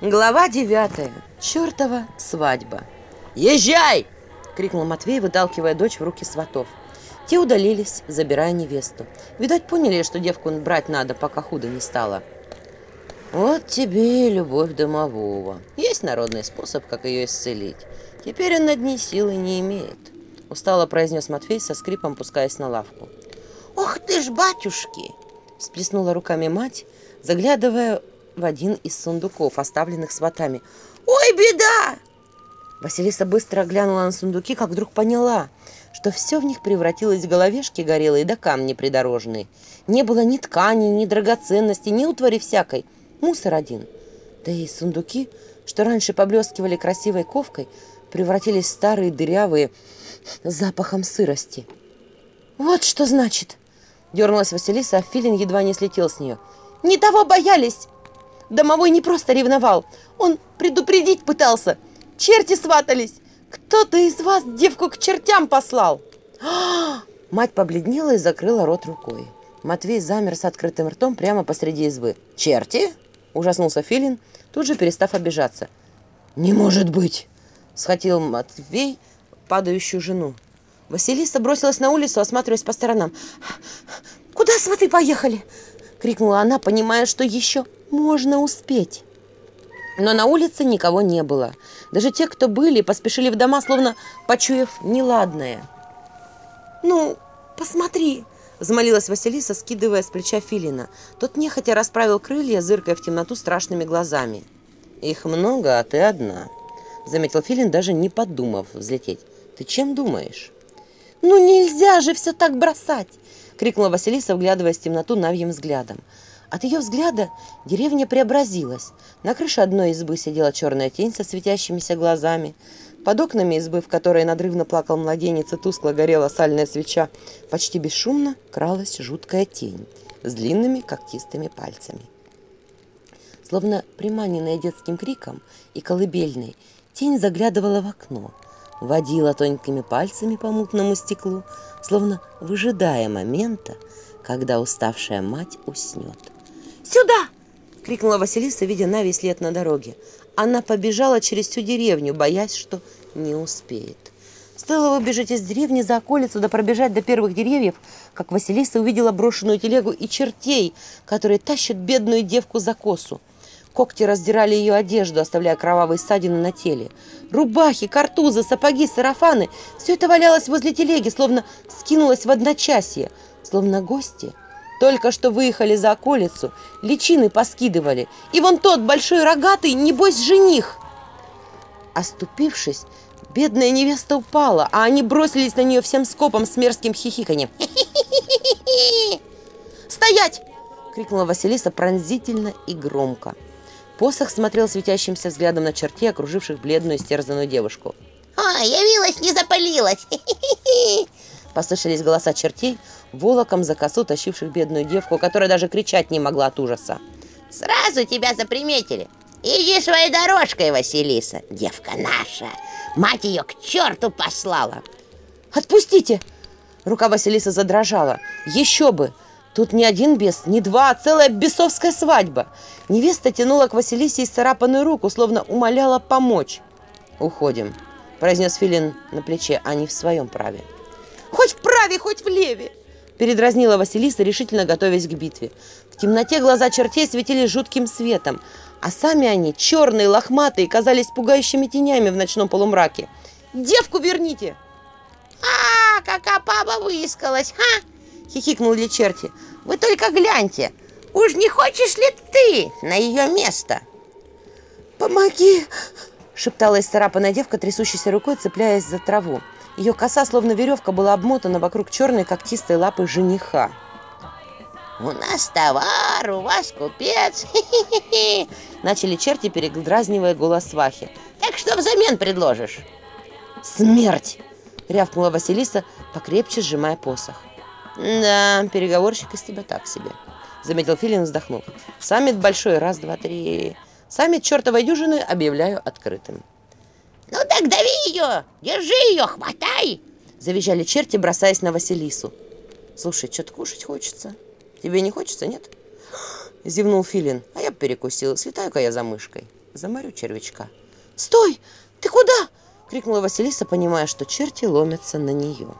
Глава 9. Чёртова свадьба. «Езжай!» – крикнул Матвей, выталкивая дочь в руки сватов. Те удалились, забирая невесту. Видать, поняли, что девку брать надо, пока худо не стало. «Вот тебе и любовь домового. Есть народный способ, как её исцелить. Теперь она дни силы не имеет», – устало произнёс Матвей со скрипом, пускаясь на лавку. «Ох ты ж, батюшки!» – всплеснула руками мать, заглядывая в один из сундуков, оставленных сватами. «Ой, беда!» Василиса быстро оглянула на сундуки, как вдруг поняла, что все в них превратилось в головешки горелые да камни придорожные. Не было ни ткани, ни драгоценностей, ни утвари всякой. Мусор один. Да и сундуки, что раньше поблескивали красивой ковкой, превратились в старые дырявые с запахом сырости. «Вот что Домовой не просто ревновал, он предупредить пытался. Черти сватались. Кто-то из вас девку к чертям послал. Мать побледнела и закрыла рот рукой. Матвей замер с открытым ртом прямо посреди избы. «Черти?» – ужаснулся Филин, тут же перестав обижаться. «Не может быть!» – схватил Матвей падающую жену. Василиса бросилась на улицу, осматриваясь по сторонам. «Куда сваты поехали?» — крикнула она, понимая, что еще можно успеть. Но на улице никого не было. Даже те, кто были, поспешили в дома, словно почуяв неладное. «Ну, посмотри!» – взмолилась Василиса, скидывая с плеча Филина. Тот нехотя расправил крылья, зыркая в темноту страшными глазами. «Их много, а ты одна», – заметил Филин, даже не подумав взлететь. «Ты чем думаешь?» «Ну нельзя же все так бросать!» — крикнула Василиса, вглядываясь в темноту навьим взглядом. От ее взгляда деревня преобразилась. На крыше одной избы сидела черная тень со светящимися глазами. Под окнами избы, в которой надрывно плакал младенец и тускло горела сальная свеча, почти бесшумно кралась жуткая тень с длинными когтистыми пальцами. Словно приманенная детским криком и колыбельной, тень заглядывала в окно — водила тонкими пальцами по мутному стеклу, словно выжидая момента, когда уставшая мать уснет. «Сюда!» — крикнула Василиса, видя Нави след на дороге. Она побежала через всю деревню, боясь, что не успеет. Стоило выбежать из деревни за околицу, да пробежать до первых деревьев, как Василиса увидела брошенную телегу и чертей, которые тащат бедную девку за косу. Когти раздирали ее одежду, оставляя кровавые ссадины на теле. Рубахи, картузы, сапоги, сарафаны – все это валялось возле телеги, словно скинулось в одночасье, словно гости. Только что выехали за околицу, личины поскидывали. И вон тот большой рогатый, небось, жених. Оступившись, бедная невеста упала, а они бросились на нее всем скопом с мерзким хихиканьем. «Стоять!» – крикнула Василиса пронзительно и громко. Посох смотрел светящимся взглядом на черте, окруживших бледную стерзанную девушку. «А, явилась, не запалилась!» Послышались голоса чертей, волоком за косу тащивших бедную девку, которая даже кричать не могла от ужаса. «Сразу тебя заприметили! Иди своей дорожкой, Василиса, девка наша! Мать ее к черту послала!» «Отпустите!» Рука Василиса задрожала. «Еще бы! Тут не один бес, не два, а целая бесовская свадьба. Невеста тянула к Василисе исцарапанную руку, словно умоляла помочь. «Уходим», – произнес Филин на плече, они в своем праве. «Хоть в праве, хоть в леве. передразнила Василиса, решительно готовясь к битве. В темноте глаза чертей светились жутким светом, а сами они, черные, лохматые, казались пугающими тенями в ночном полумраке. «Девку верните!» «А, какая баба выискалась, ха!» хихикнули черти. «Вы только гляньте! Уж не хочешь ли ты на ее место?» «Помоги!» – шептала исцарапанная девка, трясущейся рукой, цепляясь за траву. Ее коса, словно веревка, была обмотана вокруг черной когтистой лапы жениха. «У нас товар, у вас купец!» хи Начали черти, передразнивая голос свахи. «Так что взамен предложишь?» «Смерть!» — рявкнула Василиса, покрепче сжимая посох. «Да, переговорщик из тебя так себе», — заметил Филин, вздохнув. «Саммит большой, раз, два, три. Саммит чертовой дюжины объявляю открытым». «Ну так дави ее! Держи ее, хватай!» — завизжали черти, бросаясь на Василису. «Слушай, что-то кушать хочется. Тебе не хочется, нет?» — зевнул Филин. «А я перекусил. Слетаю-ка я за мышкой. Заморю червячка». «Стой! Ты куда?» — крикнула Василиса, понимая, что черти ломятся на нее.